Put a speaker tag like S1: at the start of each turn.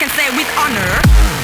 S1: can say with honor.